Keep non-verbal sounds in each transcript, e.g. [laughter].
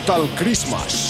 Metal Christmas.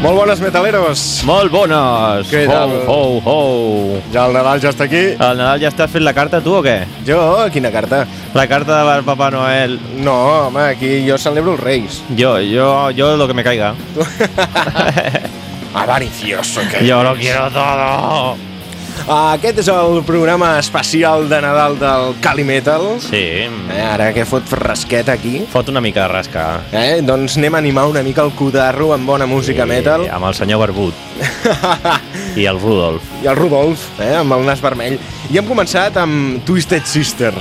Molt bones, metaleros. Molt bones! Què tal? Ho, ho, ho. Ja el Nadal ja està aquí. El Nadal ja estàs fent la carta, tu, o què? Jo, quina carta? La carta del Papà Noel. No, home, aquí jo celebro els Reis. Yo, yo, yo lo que me caiga. [laughs] [laughs] Avaricioso, que Yo lo quiero todo. Aquest és el programa especial de Nadal del Cali Metal. Sí, Eh, ara que fot fresquet aquí, fot una mica de rasca. eh, doncs anem a animar una mica el codarro amb bona música metal. Amb el senyor Barbut. [laughs] I el Rudolf. I el Rudolf, eh, amb el nas vermell. I hem començat amb Twisted Sister.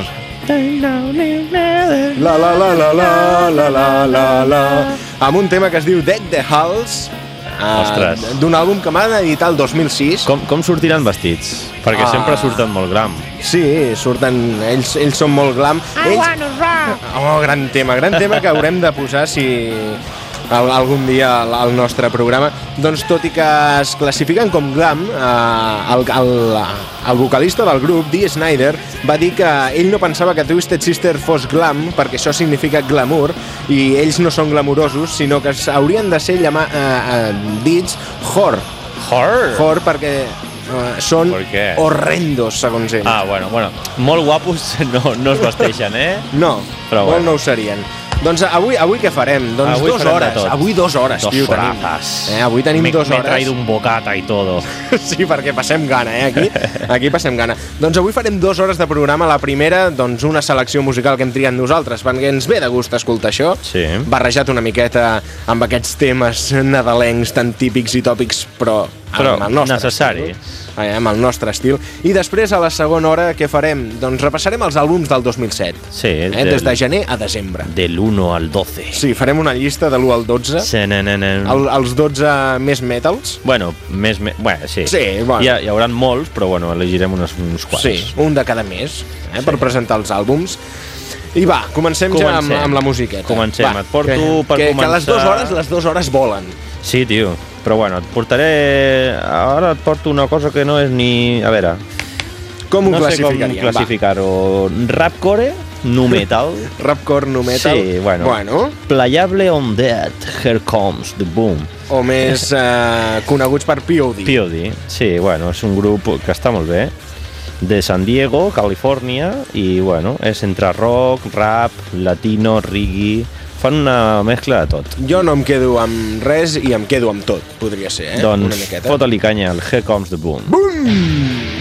La la la la la la la la la amb un tema que es diu Deck the Halls Ostres. d'un àlbum que m'ha d'editar el 2006 Com, com sortiran vestits? Perquè Ah. sempre surten molt gram. Sí, surten, ells, ells són molt glam ells... Oh, gran tema, gran tema que haurem de posar si algun dia al, nostre programa doncs tot i que es classifiquen com glam eh, el, el, el vocalista del grup, Dee Snyder va dir que ell no pensava que Twisted Sister fos glam perquè això significa glamour i ells no són glamurosos sinó que haurien de ser llama, eh, eh, dits horror Horror! horror perquè eh, són horrendos segons ell Ah, bueno, bueno. Molt guapos no, no es vesteixen, eh? No, Però molt bueno. no ho serien. Doncs avui, avui què farem? Doncs Avui dues hores. tot. Avui dues hores, Dos tio, tenim. Eh, avui tenim me, dues Me he hores. traído un bocata y todo. [laughs] Sí, perquè passem gana, eh, aquí. Aquí passem gana. Doncs avui farem dues hores de programa. La primera, doncs, una selecció musical que hem triat nosaltres, perquè ens ve de gust escoltar això. Sí. Barrejat una miqueta amb aquests temes nadalencs tan típics i tòpics, però, Però amb el nostre necessari. estil. Eh, amb el nostre estil. I després, a la segona hora, què farem? Doncs repassarem els àlbums del 2007. Sí, Eh, del- des de gener a desembre. Del 1 al 12. Sí, farem una llista de l'1 al 12, Sí, ne, ne, ne. el, els 12 més metals. Bueno, més... més bueno, sí. Sí, bueno. Hi, ha, hi haurà molts, però bueno, elegirem uns, uns quants. Sí, un de cada mes, eh, per presentar els àlbums. I va, comencem, ja amb, Comencem. amb la musiqueta. Comencem, va, et porto que, per que, que començar- les dues hores, les dues hores volen. Sí, tio. Però bueno, et portaré... Ara et porto una cosa que no és ni... A veure, Com ho no sé com classificaríem? classificar-ho. Rapcore, nu metal. [laughs] Rapcore, nu metal. Sí, bueno. bueno. Playable on Dead, Here Comes the Boom. O més [laughs] eh, coneguts per POD. POD, sí, bueno, és un grup que està molt bé, de San Diego, Califòrnia, i bueno, és entre rock, rap, latino, reggae... Fan una mescla de tot. Jo no em quedo amb res i em quedo amb tot, podria ser, eh? doncs fota-li canya al Here Comes the Boom. I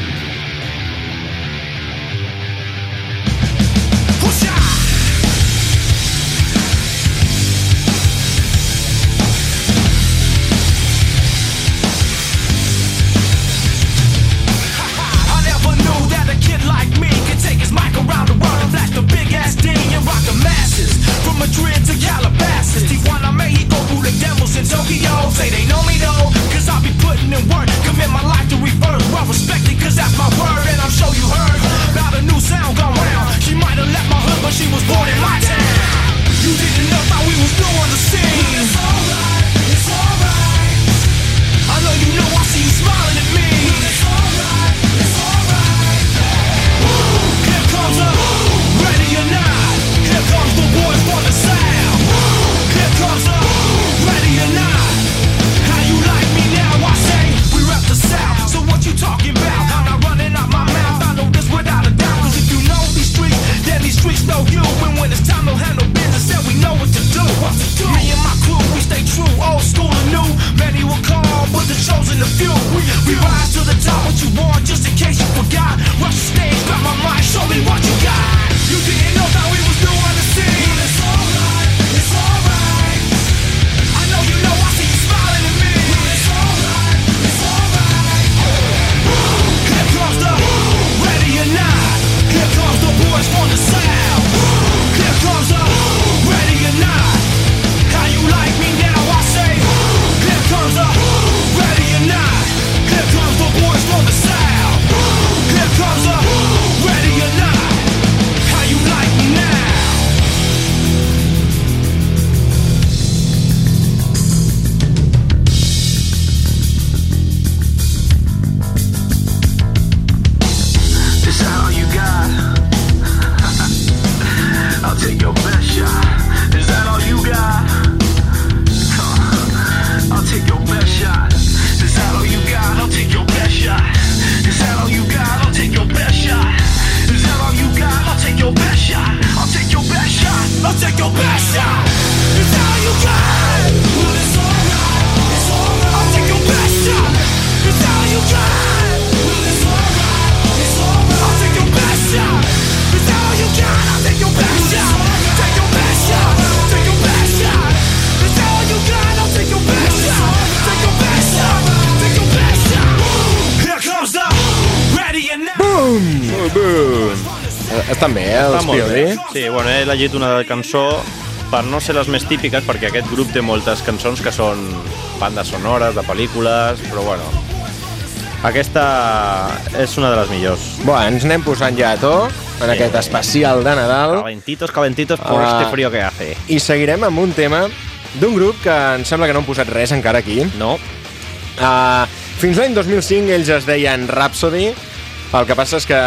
and now. Eh, Estan bé, eh, els Està molt bé. POD? Sí, bueno, he elegit una cançó per no ser les més típiques, perquè aquest grup té moltes cançons que són bandes sonores, de pel·lícules, però bueno, aquesta és una de les millors. Bueno, ens anem posant ja a to en Sí. aquest especial de Nadal Calentitos, calentitos por Ah. este frío que hace. i seguirem amb un tema d'un grup que em sembla que no han posat res encara aquí. No? Uh, fins l'any 2005 ells es deien Rhapsody, el que passa és que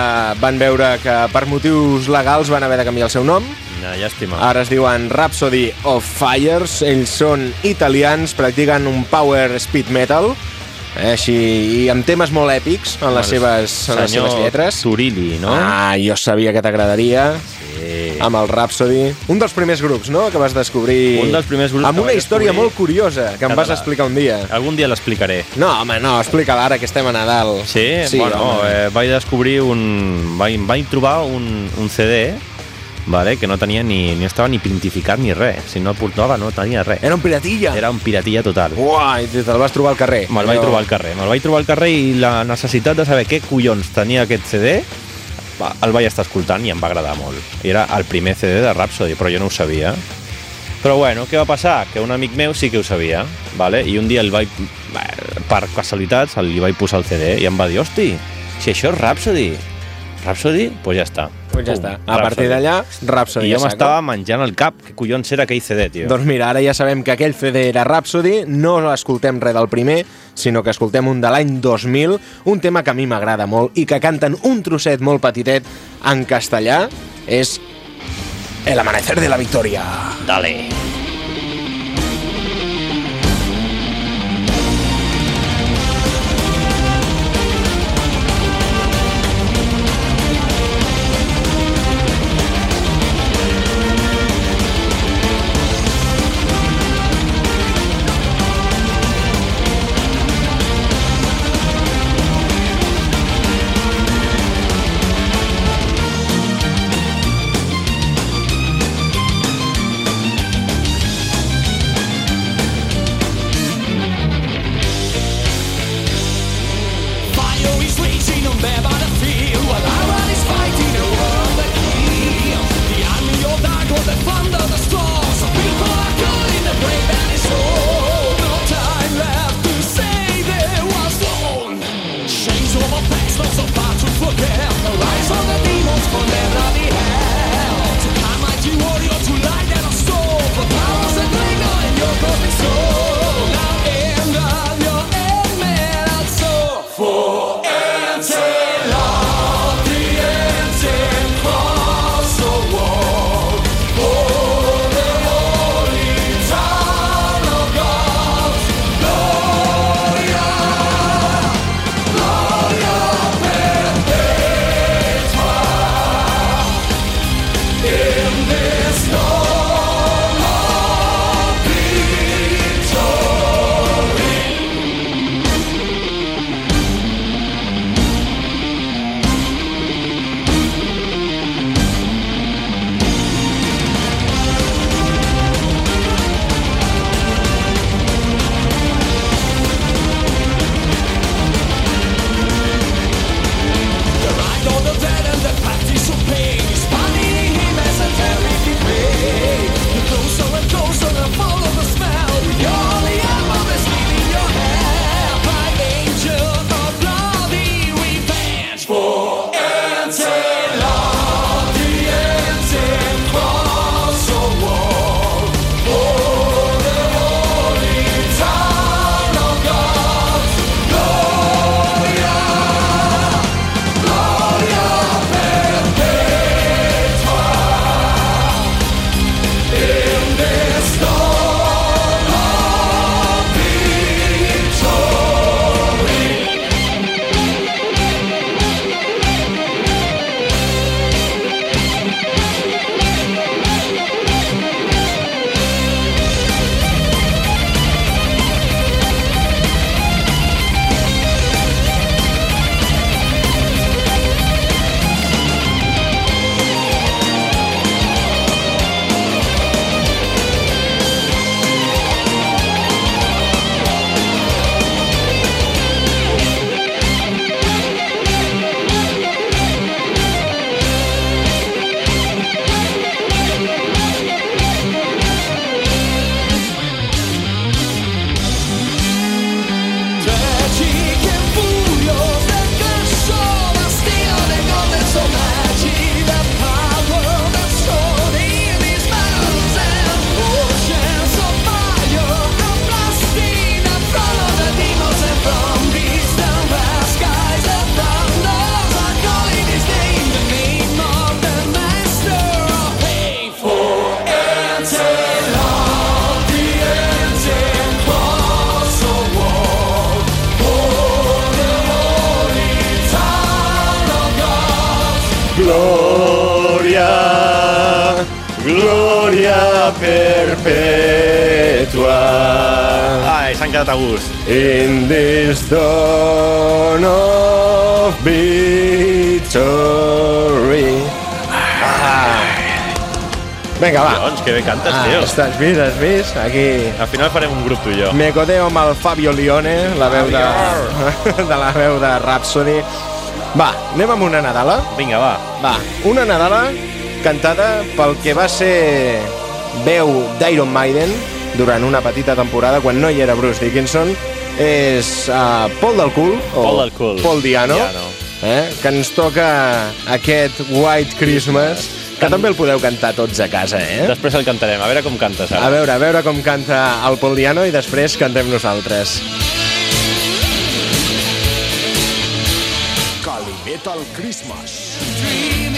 van veure que per motius legals van haver de canviar el seu nom. Ja, llàstima. Ara es diuen Rhapsody of Fires. Ells són italians, practiquen un power speed metal, així, i amb temes molt èpics en les seves, en les seves lletres. Turilli, no? Ah, jo sabia que t'agradaria Sí. amb el Rhapsody. Un dels primers grups, no?, que vas descobrir... Un dels primers grups Amb una història molt curiosa, que em vas explicar un dia. Algun dia l'explicaré. No, home, no, explica-la ara que estem a Nadal. Sí, sí bueno, home. eh, vaig descobrir un... Vaig, vaig trobar un, un CD vale, que no tenia ni, ni estava ni pintificat ni res. Si no el portava, no tenia res. Era un piratilla. Era un piratilla total. Uai, te'l vas trobar al carrer. Me'l vaig trobar al carrer. Me'l vaig trobar al carrer i la necessitat de saber què collons tenia aquest CD el vaig estar escoltant i em va agradar molt. I era el primer CD de Rhapsody, però jo no ho sabia. Però bueno, què va passar? Que un amic meu sí que ho sabia, vale? i un dia el vaig, per casualitats li vaig posar el CD i em va dir, hosti, si això és Rhapsody, Rhapsody, doncs pues ja està. Pues ja Pum, està. A partir d'allà, Rhapsody. I jo m'estava menjant el cap. Què collons era aquell CD, tio? Doncs mira, ara ja sabem que aquell CD era Rhapsody, no escoltem res del primer, sinó que escoltem un de l'any 2000, un tema que a mi m'agrada molt i que canten un trosset molt petitet en castellà, és El amanecer de la victoria. Dale. Fire gloria perpetua Ai, s'han quedat a gust. in this dawn of victory. Vinga, va. Doncs, que bé cantes, Ah, tio. estàs vist, has vist? Aquí Al final farem un grup tu i jo. me codeo amb el Fabio Lione, la veu de, [laughs] de la veu de Rhapsody. Va, anem amb una Nadala. Vinga, va. Va, una Nadala cantada pel que va ser veu d'Iron Maiden durant una petita temporada, quan no hi era Bruce Dickinson, és uh, Paul del Cul, o Paul del Cul. Paul Diano, Diano. Eh, que ens toca aquest White Christmas, que també el podeu cantar tots a casa, eh? Després el cantarem, a veure com cantes A ara. veure, a veure com canta el Paul Diano i després cantem nosaltres. Calimetal Christmas. dreaming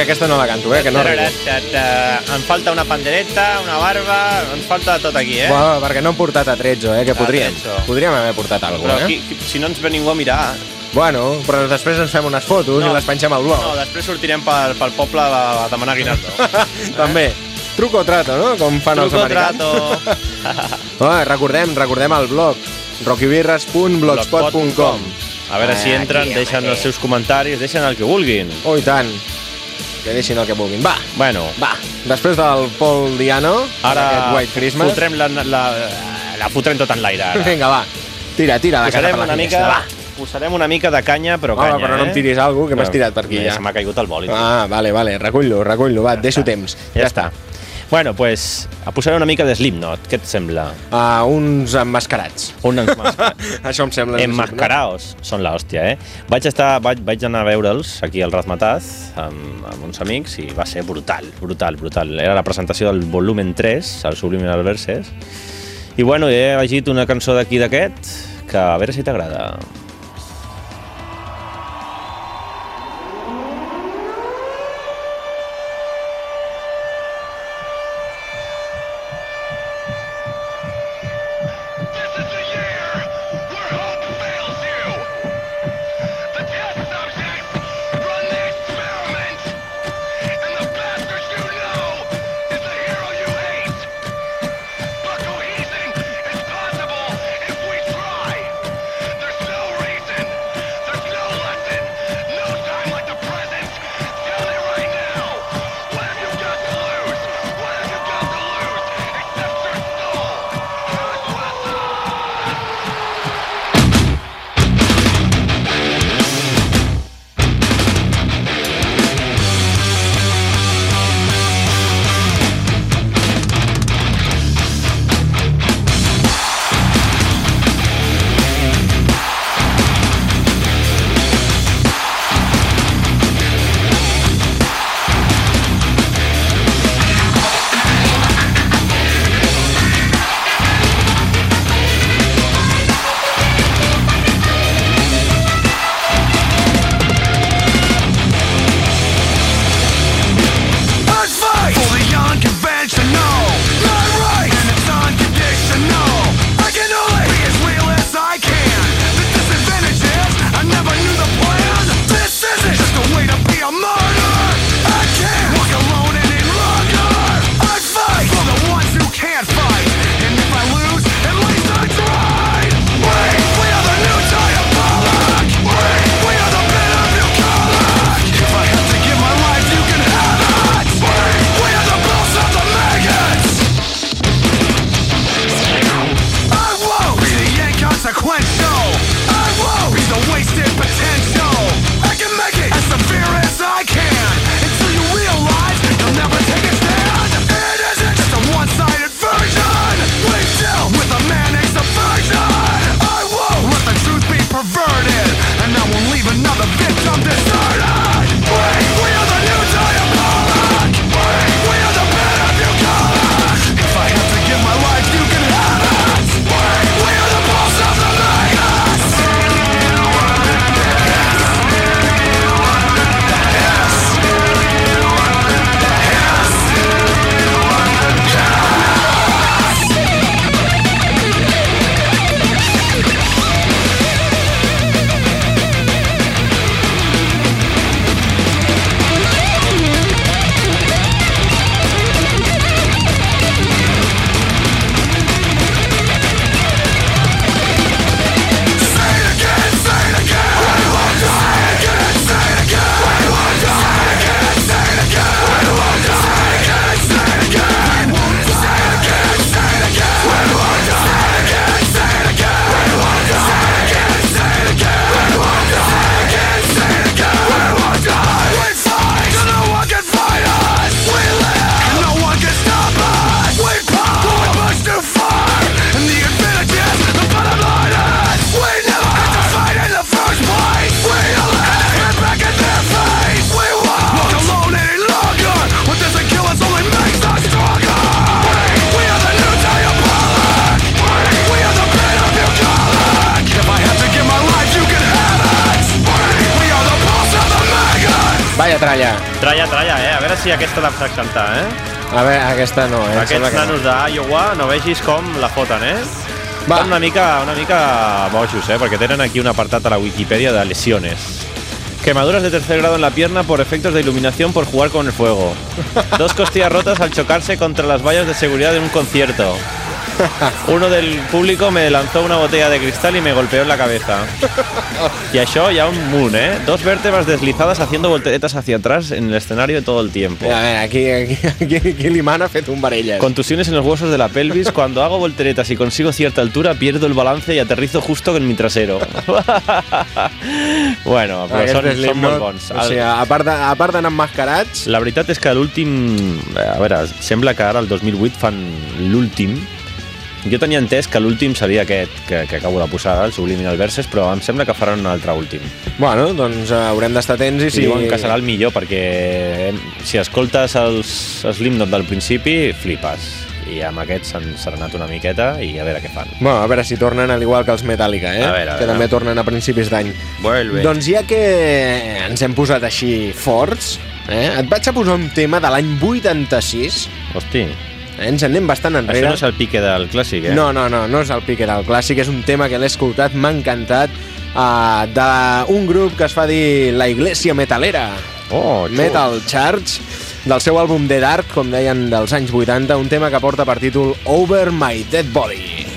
que aquesta no la canto, eh? Que no arribo. Em falta una pandereta, una barba, ens falta tot aquí, eh? Bueno, perquè no hem portat a Trezzo, eh? Que podríem. Trezzo. Podríem haver portat Però alguna, aquí, eh? qui- si no ens ve ningú a mirar... Bueno, però després ens fem unes fotos i les pengem al blog. No, després sortirem pel, pel poble a, a demanar guinaldo. [laughs] També. Truco o trato, no? Com fan els Truco americans. trato. [laughs] Oh, recordem, recordem el blog rockybirres.blogspot.com A veure si Ah, entren, aquí, deixen home. els seus comentaris, deixen el que vulguin. Oh, i tant. Que deixin el que vulguin. Va, Bueno, va. Després del Paul Diano, ara White Christmas, fotrem la, la, la fotrem tot en l'aire. vinga, va. Tira, tira la cara per la una mica, va. posarem una mica de canya, però Home, canya, però no eh? em tiris alguna que m'has tirat per aquí, ja. Se m'ha caigut el boli. Ah, vale, vale. Recull-lo, recull-lo. Va, et deixo temps. Ja està. Bueno, pues, a posar una mica de Slipknot, què et sembla? Uh, uns emmascarats. Un emmascarat. [laughs] Això em sembla... Enmascaraos són l'hòstia, eh? Vaig, estar, vaig, vaig anar a veure'ls aquí al Razmataz amb, amb uns amics i va ser brutal, brutal, brutal. Era la presentació del volumen 3, el Subliminal Verses. I bueno, he elegit una cançó d'aquí d'aquest que a veure si t'agrada. Phantom Desire aquesta la saps cantar, eh? A veure, aquesta no, eh? Aquests que no. nanos d'Iowa no vegis com la foten, eh? Va. Són una mica, una mica bojos, ¿eh? Porque tienen aquí un apartado a la Wikipedia de lesiones. Quemaduras de tercer grado en la pierna por efectos de iluminación por jugar con el fuego. Dos costillas rotas al chocarse contra las vallas de seguridad de un concierto. [laughs] Uno del público me lanzó una botella de cristal y me golpeó en la cabeza. Y això ya un munt, ¿eh? Dos vértebras deslizadas haciendo volteretas hacia atrás en el escenario todo el tiempo. A veure, aquí, aquí, aquí, aquí l'imant ha fet un varelles. Contusiones en los huesos de la pelvis. Cuando hago volteretas y consigo cierta altura, pierdo el balance y aterrizo justo en mi trasero. [laughs] bueno, però Aquest són, molt bons. O sigui, a part de- a part d'anar emmascarats, La veritat és que l'últim... A veure, sembla que ara, el 2008, fan l'últim. Jo tenia entès que l'últim seria aquest que, que acabo de posar, el Subliminal Verses, però em sembla que faran un altre últim. bueno, doncs eh, haurem d'estar atents i si... diuen que serà el millor, perquè eh, si escoltes els, els Slipknot del principi, flipes. I amb aquests s'han serenat una miqueta i a veure què fan. Bueno, a veure si tornen al igual que els Metallica, eh? A veure, a que veure. també tornen a principis d'any. Vuelve. Doncs ja que ens hem posat així forts, eh? et vaig a posar un tema de l'any 86, Hosti? Ens en anem bastant això enrere. no és el pique del clàssic, eh? No, no, no, no és el pique del clàssic, és un tema que l'he escoltat, m'ha encantat, uh, d'un grup que es fa dir La Iglesia Metalera, Oh, xulo. Metal Charge, del seu àlbum The Dark, com deien, dels anys 80, un tema que porta per títol Over My Dead Body.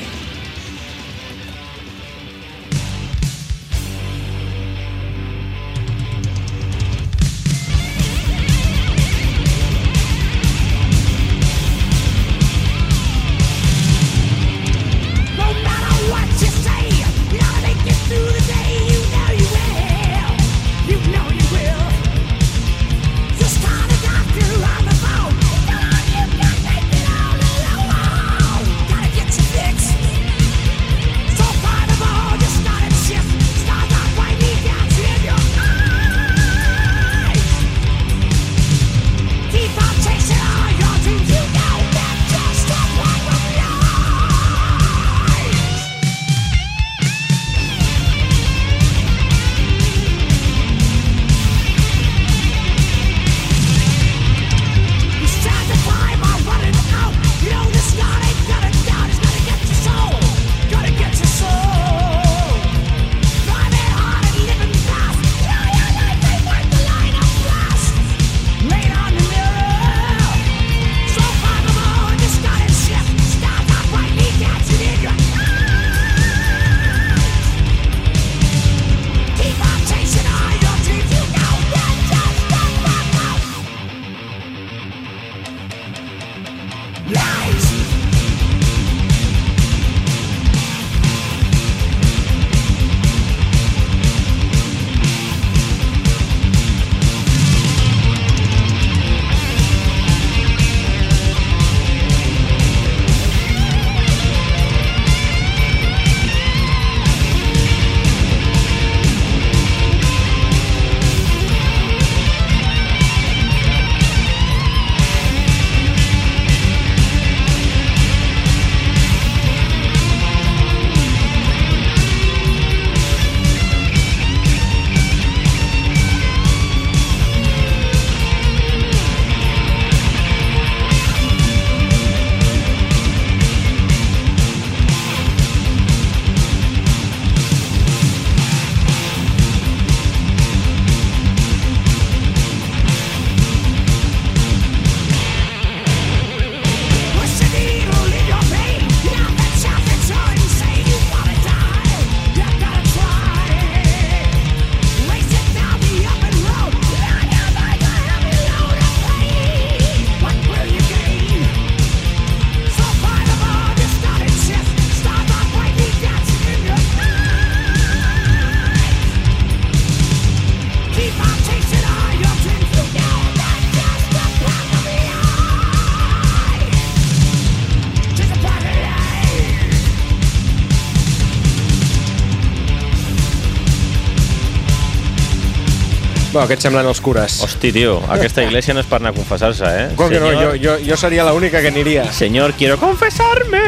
Et semblen els cures? Hosti, tio, aquesta iglesia no és per anar a confessar-se, eh? Com que no? Jo, jo, jo seria l'única que aniria. Senyor, quiero confesarme.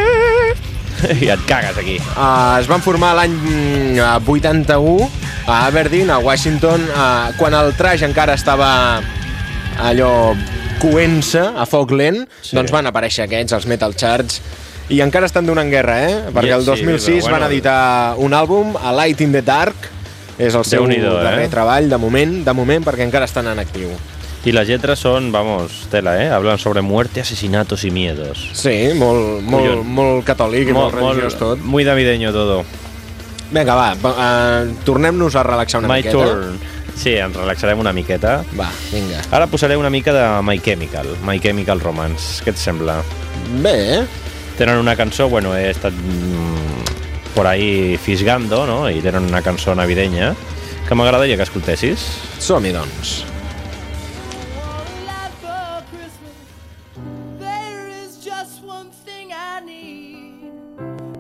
[laughs] I et cagues aquí. Uh, es van formar l'any mm, 81 a Aberdeen, a Washington, uh, quan el trash encara estava allò coent-se a foc lent, Sí. sí. doncs van aparèixer aquests, els Metal Charge, i encara estan donant guerra, eh? Perquè el Sí, 2006 però bueno. van editar un àlbum, A Light in the Dark, és el seu Déu-n'hi-do, eh? darrer treball, de moment, de moment, perquè encara estan en actiu. I les lletres són, vamos, tela, eh? Hablan sobre muerte, asesinatos y miedos. Sí, molt, molt, Collons. molt catòlic i molt, religiós tot. Muy navideño todo. Vinga, va, uh, tornem-nos a relaxar una My miqueta. turn. Sí, ens relaxarem una miqueta. Va, vinga. Ara posaré una mica de My Chemical, My Chemical Romance. Què et sembla? Bé, eh? Tenen una cançó, bueno, he estat mm, por ahí fisgando, no? I tenen una cançó navideña que m'agradaria que escoltessis. Som-hi, doncs. for Christmas. There is just one thing I need.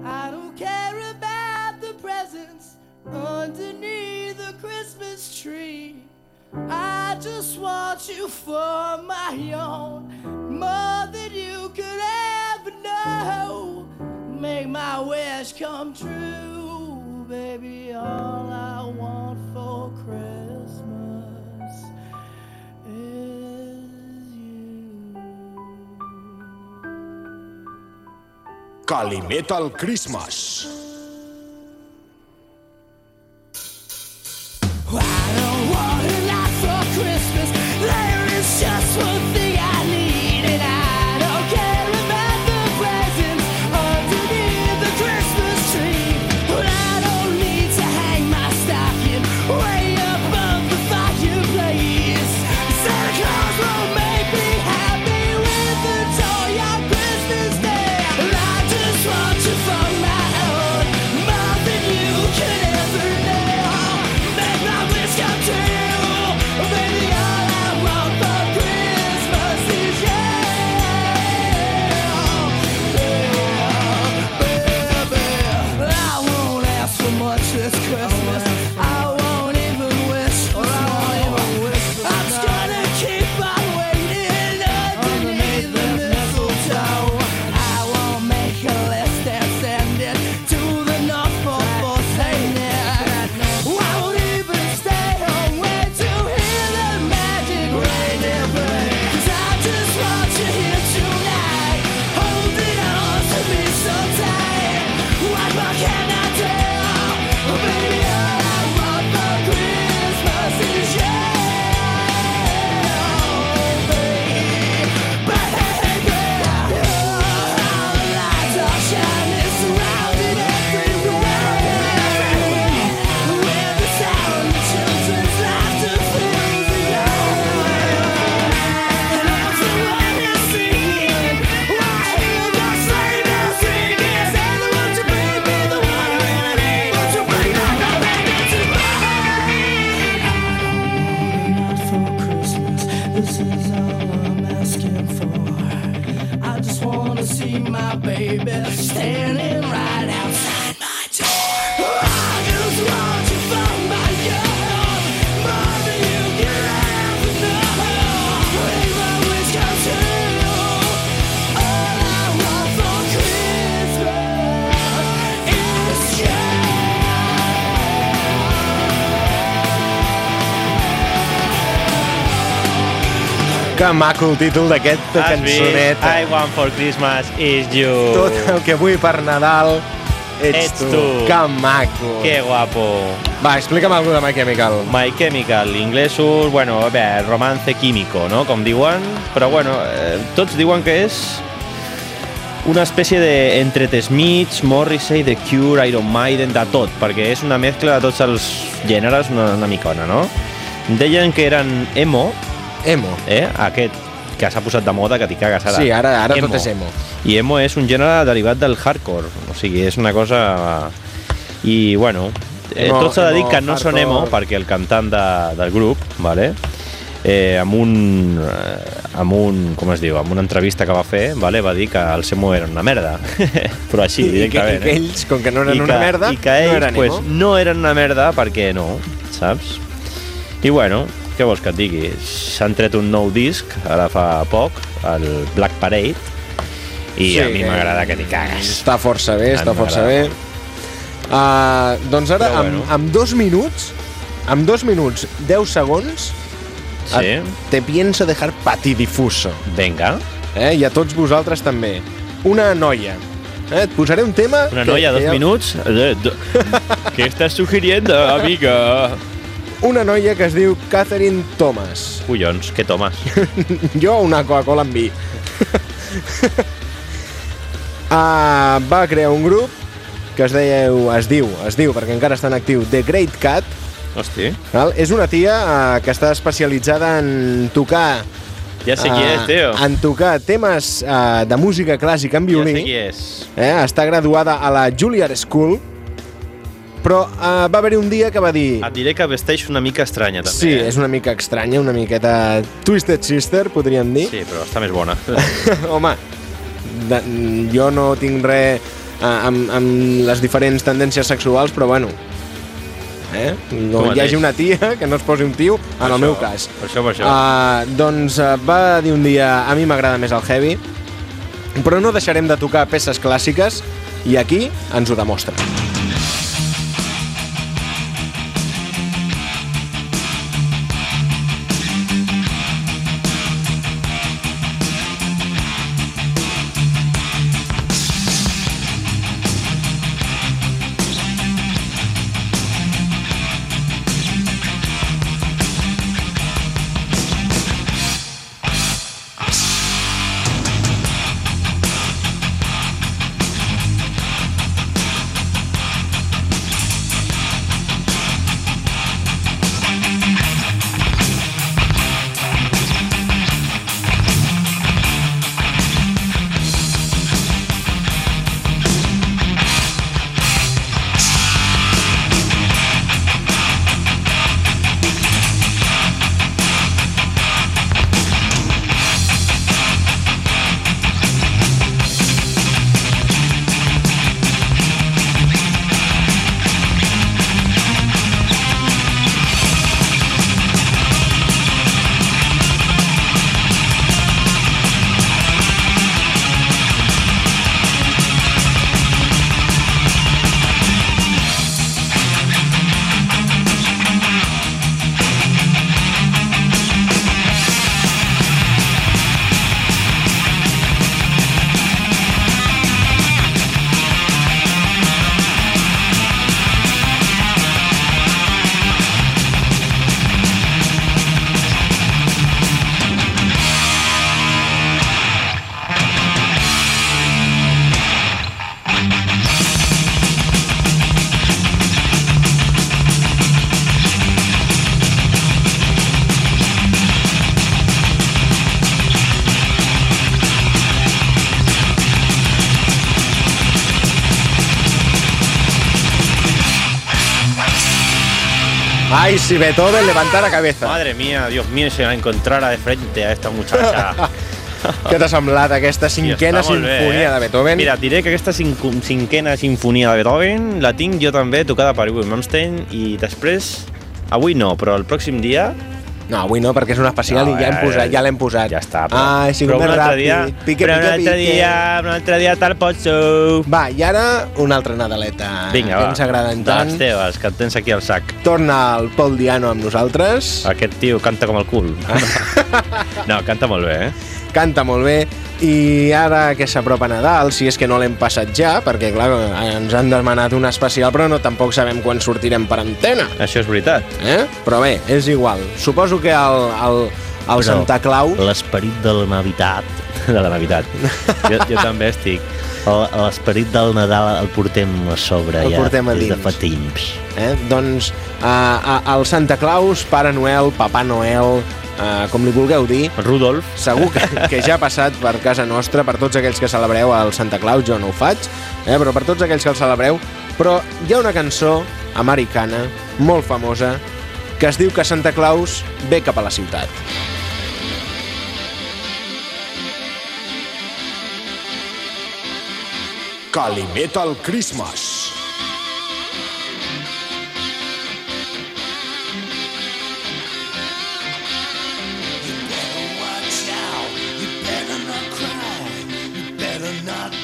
I don't care about the presents underneath the Christmas tree. I just want you for my own, more my wish come true, baby. All I want for Christmas is you. Calimetal Christmas. Que maco el títol d'aquesta cançoneta. I want for Christmas is you. Tot el que vull per Nadal ets, Ets tu. tu. Que maco. Que guapo. Va, explica'm alguna de My Chemical. My Chemical, inglesos, bueno, bé, romance químico, no?, com diuen, però bueno, eh, tots diuen que és una espècie de entre The Smiths, Morrissey, The Cure, Iron Maiden, de tot, perquè és una mescla de tots els gèneres una, una micona, no? Deien que eren emo, Emo. eh? aquest que s'ha posat de moda que t'hi cagues ara. Sí, ara, ara tot és emo. I emo és un gènere derivat del hardcore, o sigui, és una cosa... I, bueno, eh, Emo- tot s'ha de dir emo, que no són emo, hardcore. perquè el cantant de, del grup, vale? eh, amb, un, eh, amb un, com es diu, amb una entrevista que va fer, vale? va dir que el Semo era una merda. [laughs] Però així, I, i, que, directament. I que eh? ells, com que no eren I una que, merda, i que ells, no eren pues, emo. no eren una merda perquè no, saps? I bueno, què vols que et digui? S'han tret un nou disc, ara fa poc, el Black Parade, i Sí, a mi que m'agrada que t'hi cagues. Està força bé, està força bé. Uh, doncs ara, Però amb, bueno. amb dos minuts, amb dos minuts, 10 segons, Sí, te pienso dejar patidifuso. venga. Eh? I a tots vosaltres també. Una noia. Eh? Et posaré un tema... Una que- noia, que dos ja- minuts. Eh, [laughs] ¿Qué estás sugiriendo, amiga? Una noia que es diu Catherine Thomas. Collons, què tomes? [laughs] Jo una Coca-Cola amb vi. uh, [laughs] va crear un grup que es, deia, es diu, es diu, perquè encara està en actiu, The Great Cat. Hosti, Val? És una tia uh, que està especialitzada en tocar ja sé qui és, eh, tio. en tocar temes uh, de música clàssica en Ja violí. sé qui és. Eh? Està graduada a la Juilliard School, però uh, va haver-hi un dia que va dir... Et diré que vesteix una mica estranya, també. Sí, eh? és una mica estranya, una miqueta Twisted Sister, podríem dir. Sí, però està més bona. [laughs] Home, de, jo no tinc res eh, amb, amb les diferents tendències sexuals, però bueno, eh? No hi hagi una tia [laughs] que no es posi un tio, en el això, meu cas. Per això, per això. Uh, doncs uh, va dir un dia, a mi m'agrada més el heavy, però no deixarem de tocar peces clàssiques i aquí ens ho demostra. Si Beethoven levantara cabeza. Madre mía, Dios mío, si la encontrara de frente a esta muchacha. [laughs] Què t'ha semblat aquesta cinquena Està molt bé, sinfonia eh? de Beethoven? Mira, diré que aquesta cinquena sinfonia de Beethoven la tinc jo també tocada per Wilhelm Malmsteen i després, avui no, però el pròxim dia No, avui no, perquè és un especial No, i ja hem ja- posat, ja l'hem posat. ja està. Però, Ai, si però un altre ràpid. dia, pique, però un pique, altre pique. dia, un altre dia te'l pots. Va, i ara una altra Nadaleta Vinga, que va. ens agraden De tant. les teves, que et tens aquí al sac. Torna el Pol Diano amb nosaltres. Aquest tio canta com el cul. [laughs] no, canta molt bé, eh? Canta molt bé. I ara que s'apropa Nadal, si és que no l'hem passat ja, perquè clar, ens han demanat un especial, però no tampoc sabem quan sortirem per antena. Això és veritat. Eh? Però bé, és igual. Suposo que el, el, el Però Santa Claus... L'esperit de la Navitat... [laughs] De la Navitat. Jo, jo també estic. L'esperit del Nadal el portem a sobre El ja portem a des de dins. fa temps. Eh? Doncs uh, uh, el Santa Claus, Pare Noel, Papà Noel, uh, com li vulgueu dir, Rudolf, segur que, que ja ha passat per casa nostra, per tots aquells que celebreu el Santa Claus, jo no ho faig, eh? però per tots aquells que el celebreu, però hi ha una cançó americana molt famosa que es diu que Santa Claus ve cap a la ciutat.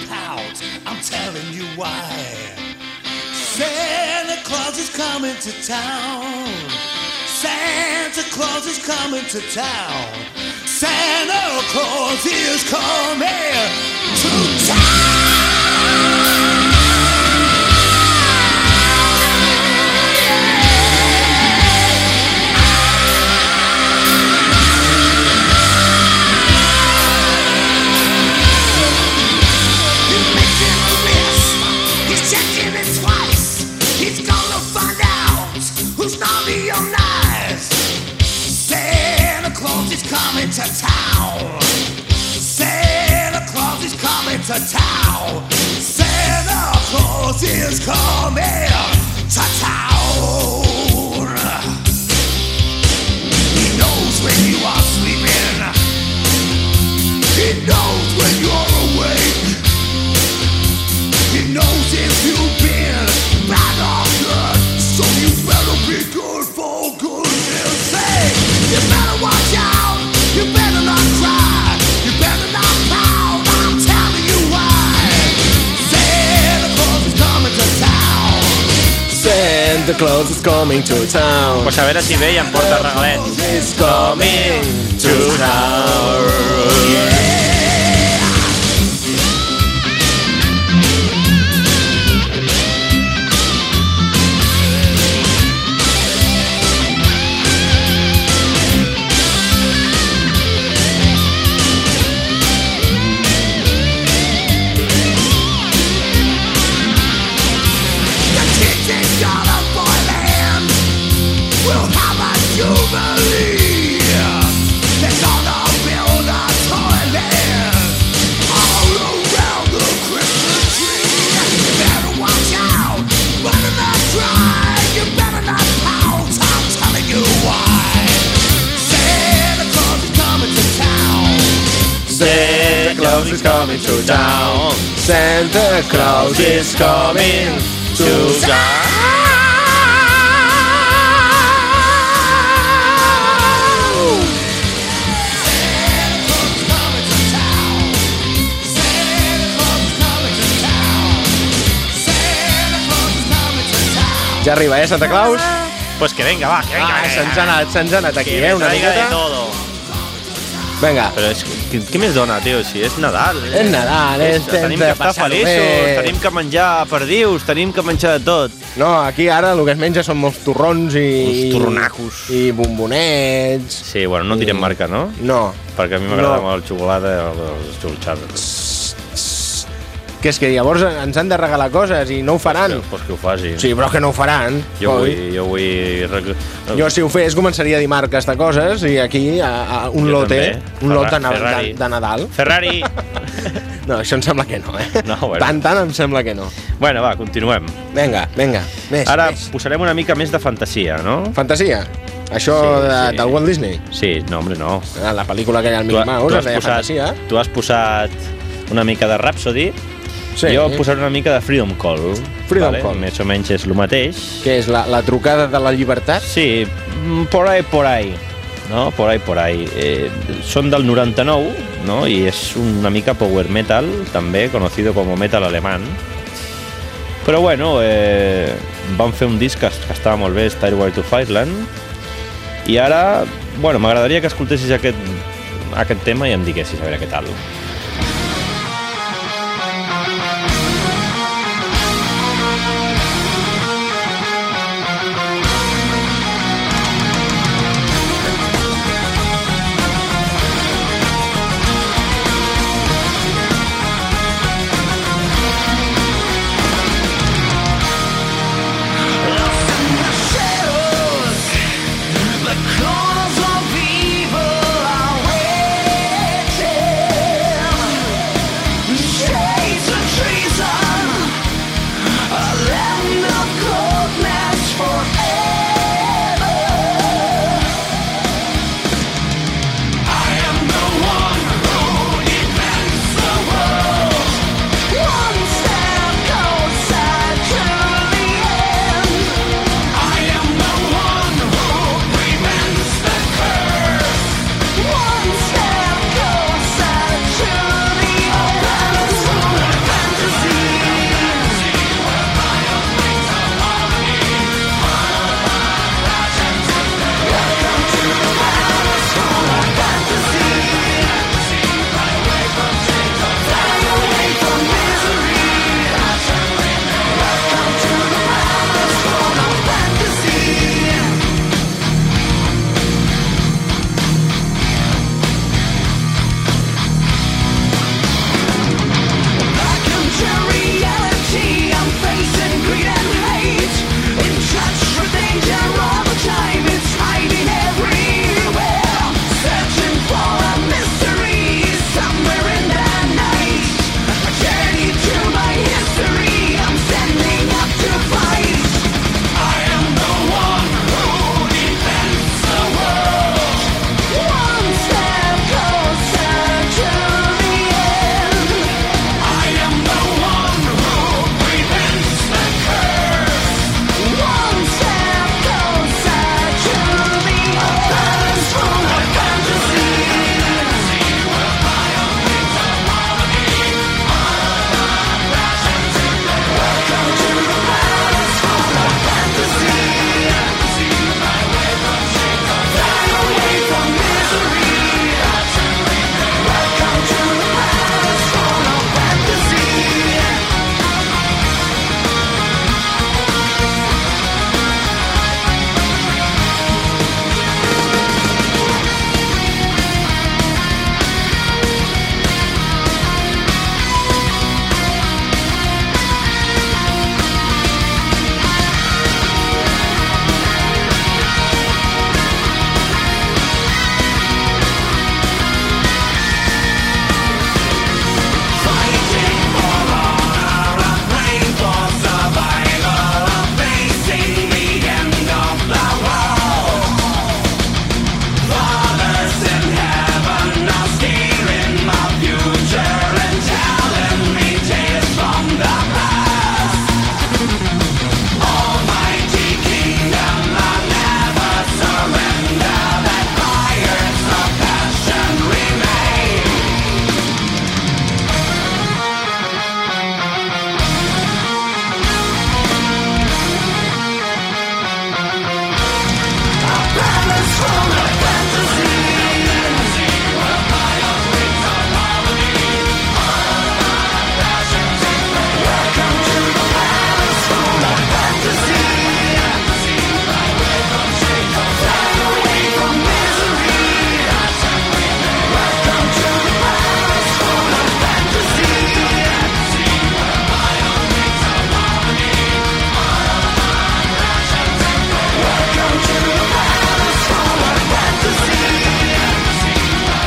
Pout. I'm telling you why. Santa Claus is coming to town. Santa Claus is coming to town. Santa Claus is coming to Santa Claus is coming to town. Pues a veure si ve i em porta regalets. is coming to town. Coming to town. Santa Claus is coming to town. Ja arriba, eh, Santa Claus? Pues que venga, va, que venga. Ah, se'ns venga. ha anat, se'ns ha anat aquí, eh, una miqueta. Vinga, Però és, que, què més dona, tio? Si és Nadal. És Nadal, és temps Tenim que estar feliços, bé. tenim que menjar perdius, tenim que menjar de tot. no, aquí ara el que es menja són molts torrons i... Uns torronacos. I bombonets. Sí, bueno, no direm marca, no? No, Perquè a mi m'agrada No. molt el xocolata i els xulxars. Que és que llavors ens han de regalar coses i no ho faran. Pues que ho facin. Sí, però que no ho faran. Jo Oi? vull... Jo vull... Jo, si ho fes, començaria a dir marques de coses i aquí a, a un Jo lote, també. un lot de, de, de Nadal. Ferrari! [laughs] No, això em sembla que no, eh? No, bueno. Tant, tant em sembla que no. bueno, va, continuem. Vinga, vinga, més, Ara més. posarem una mica més de fantasia, no? Fantasia. Això Sí, de, sí. del Walt Disney. Sí, no, hombre, no. Ah, La pel·lícula que hi ha al Mickey Mouse tu, has posat, Fantasia. tu has posat una mica de Rhapsody, Sí. jo posaré una mica de Freedom Call. Freedom Call. Més o menys és el mateix. Que és la, la trucada de la llibertat? Sí, mm, por ahí, por ahí. No? Por ahí, por ahí. Eh, són del 99, no? I és una mica power metal, també, conocido como metal alemán. Però bueno, eh, van fer un disc que, que estava molt bé, Stairway to Fireland, i ara, bueno, m'agradaria que escoltessis aquest, aquest tema i em diguessis a veure què tal.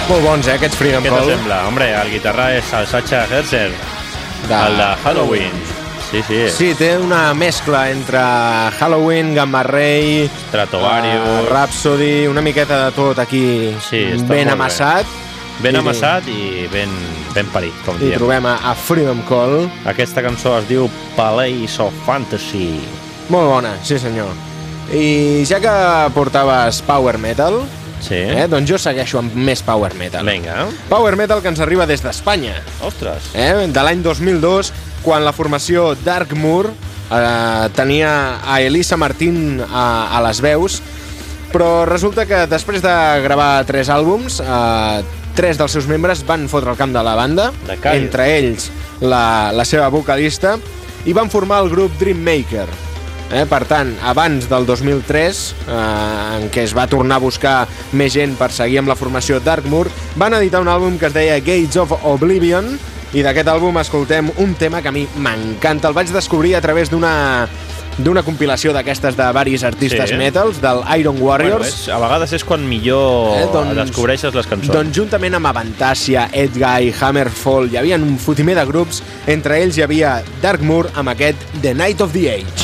Molt bons, eh, aquests Freedom Què Call. t'assembla? Hombre, el guitarra és el Sacha Herzer, De- el de Halloween. Sí, sí. Sí, té una mescla entre Halloween, Gamma Ray, Stratovarius. eh, Rhapsody, una miqueta de tot aquí Sí, ben molt bé. amassat. Ben I- amassat i ben, ben parit, com I diem. trobem a, a Freedom Call. Aquesta cançó es diu Palace of Fantasy. Molt bona, sí senyor. I ja que portaves Power Metal, Sí. eh, doncs jo segueixo amb més Power Metal. Vinga. Power Metal que ens arriba des d'Espanya. Ostres. eh, de l'any 2002, quan la formació Darkmoor eh, tenia a Elisa Martín a, a les veus, però resulta que després de gravar tres àlbums, eh, tres dels seus membres van fotre el camp de la banda, De entre ells la, la seva vocalista, i van formar el grup Dream Maker. Eh? Per tant, abans del 2003, eh, en què es va tornar a buscar més gent per seguir amb la formació Darkmoor, van editar un àlbum que es deia Gates of Oblivion, i d'aquest àlbum escoltem un tema que a mi m'encanta. El vaig descobrir a través d'una d'una compilació d'aquestes de varis artistes Sí. metals, del Iron Bueno, Warriors. és, a vegades és quan millor Eh, doncs- descobreixes les cançons. Doncs juntament amb Avantasia, Edguy, Hammerfall, hi havia un fotimer de grups, entre ells hi havia Darkmoor amb aquest The Night of the Age.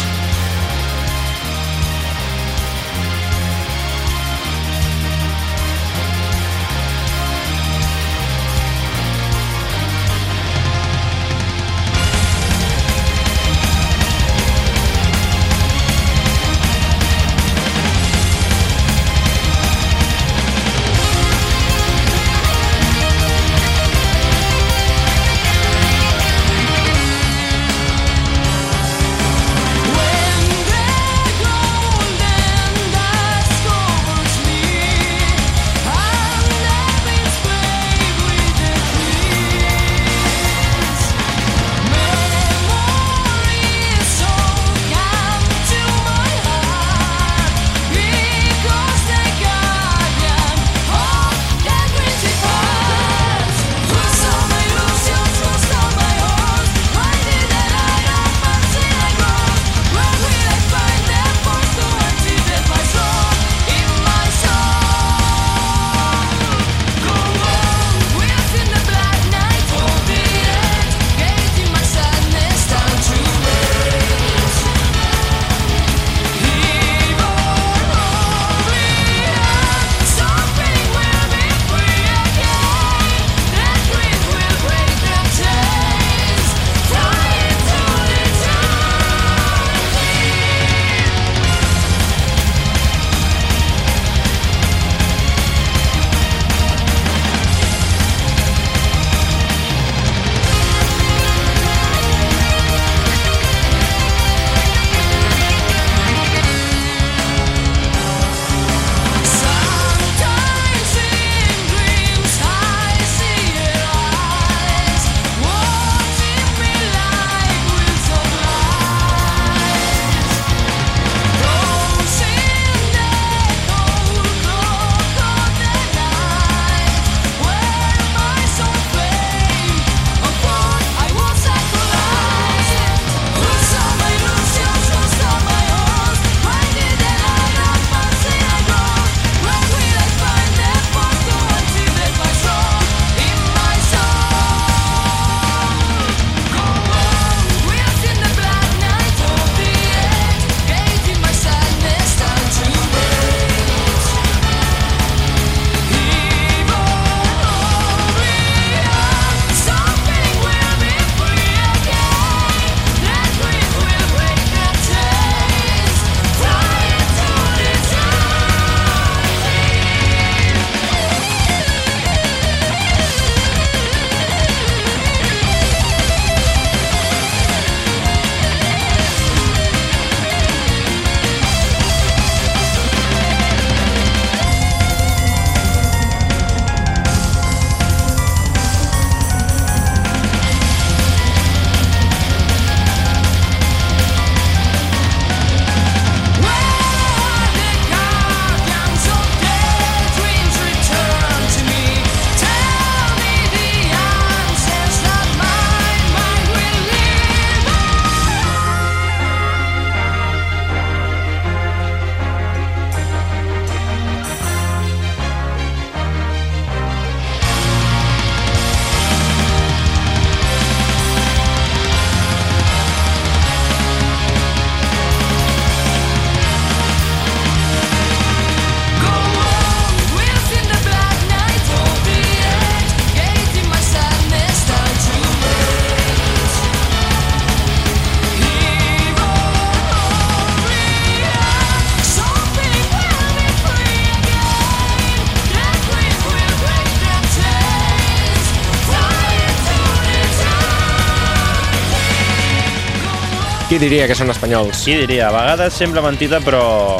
Qui diria que són espanyols? Qui diria? A vegades sembla mentida, però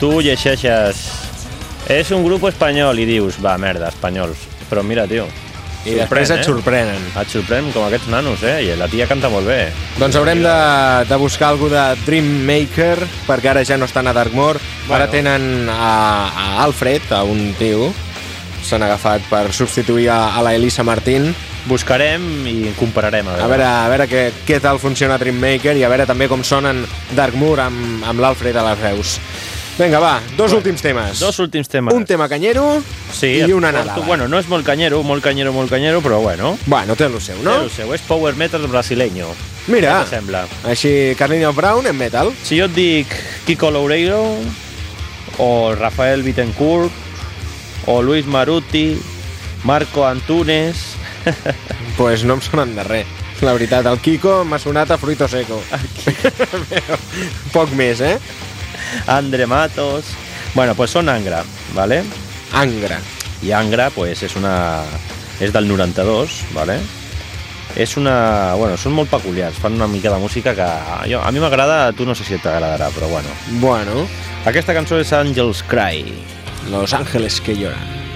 tu llegeixes... És un grup espanyol i dius, va, merda, espanyols. Però mira, tio, I després et eh? sorprenen. Et sorprèn com aquests nanos, eh? I la tia canta molt bé. Doncs haurem de, de buscar algú de Dream Maker, perquè ara ja no estan a Darkmoor. Bueno. Ara tenen a, a Alfred, a un tio. S'han agafat per substituir a, a la Elisa Martín. Buscarem i compararem, a veure. A veure, a veure què, què tal funciona Dream Maker i a veure també com sonen Darkmoor amb, amb l'Alfred a les veus. Vinga, va, dos últims temes. Dos últims temes. Un tema canyero sí, i una nadala. Bueno, no és molt canyero, molt canyero, molt canyero, però bueno. Bueno, té el seu, No? no? El seu és power metal brasileño. Mira, sembla? així Carlinhos Brown en metal. Si jo et dic Kiko Loureiro, o Rafael Bittencourt, o Luis Maruti, Marco Antunes... [laughs] pues no em sonen de res. La veritat, el Kiko m'ha sonat a Fruito Seco. [laughs] Poc més, eh? Andre Matos... Bueno, pues són Angra, ¿vale? Angra. I Angra, pues, és una... és del 92, ¿vale? És una... Bueno, són molt peculiars, fan una mica de música que jo, a mi m'agrada, tu no sé si t'agradarà, però bueno. Bueno, Aquesta cançó és Angels Cry. Los Ángeles que lloran.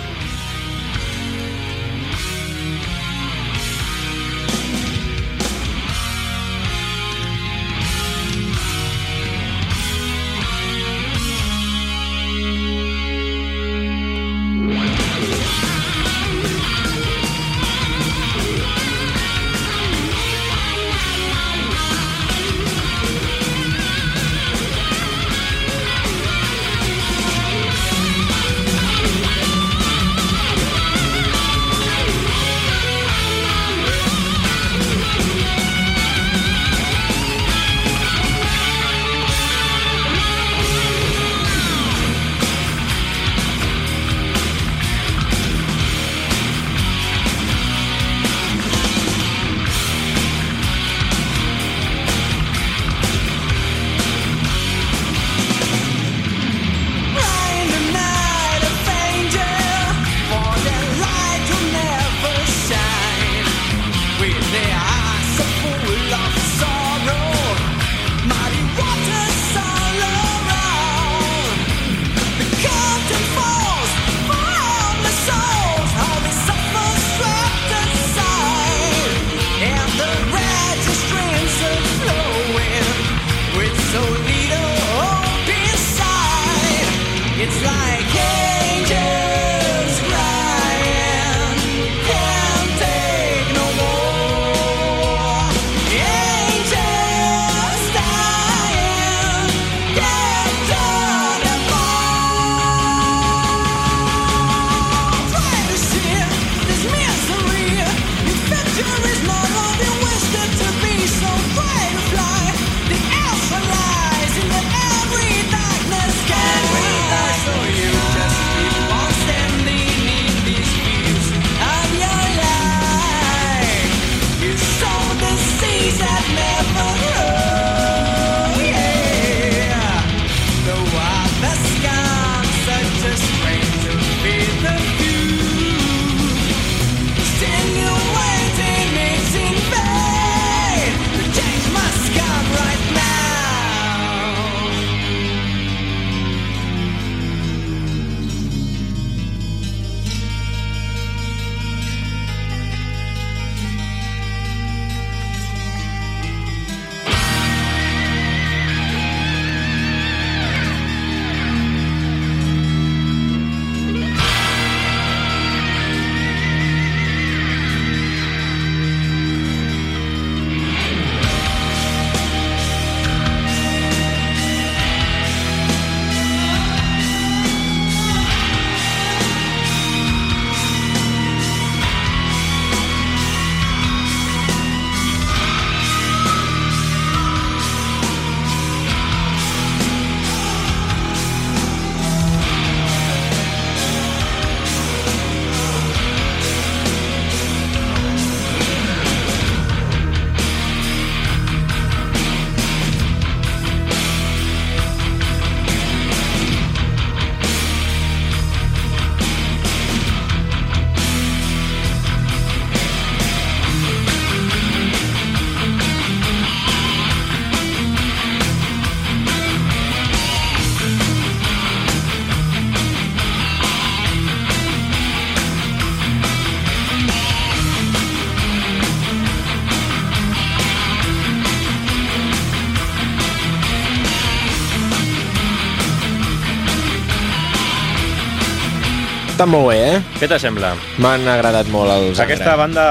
Estan molt bé, eh? Què t'assembla? M'han agradat molt els Aquesta banda,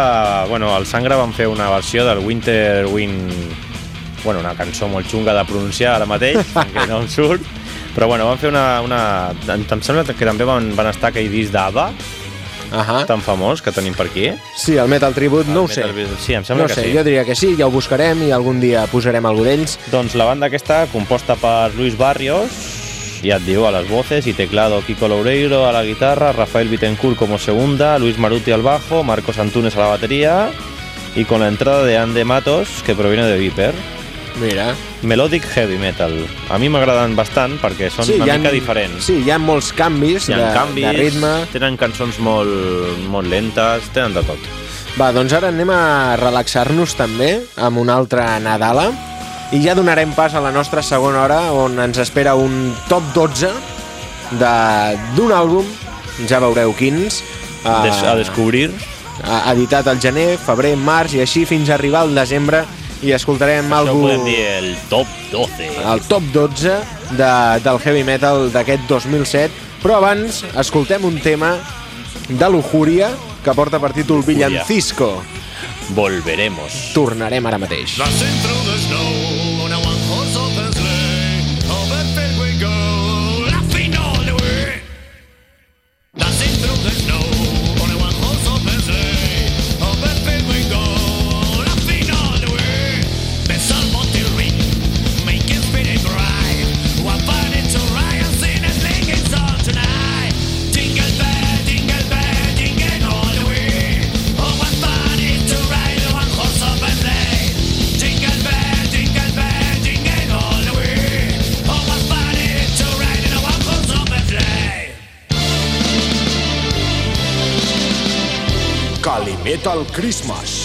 bueno, el Sangra van fer una versió del Winter Wind... Bueno, una cançó molt xunga de pronunciar ara mateix, [laughs] que no em surt. Però bueno, van fer una... una em, em sembla que també van, van estar aquell disc d'Ava, Ahà. tan famós que tenim per aquí. Sí, el Metal Tribute, no ho sé. Metal- Sí, em sembla No que sé, sí. jo diria que sí, ja ho buscarem i algun dia posarem algú d'ells. Doncs la banda aquesta, composta per Luis Barrios, ja et diu, a les voces y teclado Kiko Loureiro a la guitarra, Rafael Bittencourt como segunda, Luis Maruti al bajo, Marcos Antunes a la batería y con la entrada de Ande Matos, que proviene de Viper. Mira. Melodic Heavy Metal. A mi m'agraden bastant perquè són sí, una hi ha, mica diferents. Sí, hi ha molts canvis, Hi ha de, canvis, de ritme. tenen cançons molt, molt lentes, tenen de tot. Va, doncs ara anem a relaxar-nos també amb una altra Nadala i ja donarem pas a la nostra segona hora on ens espera un top 12 de- d'un àlbum, ja veureu quins, eh, Des, a descobrir eh, editat al gener, febrer, març i així fins a arribar al desembre i escoltarem algú, podem dir el top 12. el top 12 de, del heavy metal d'aquest 2007 però abans escoltem un tema de Lujuria que porta per títol. Villancisco Volveremos. tornarem ara mateix Dancing Calimetal Christmas.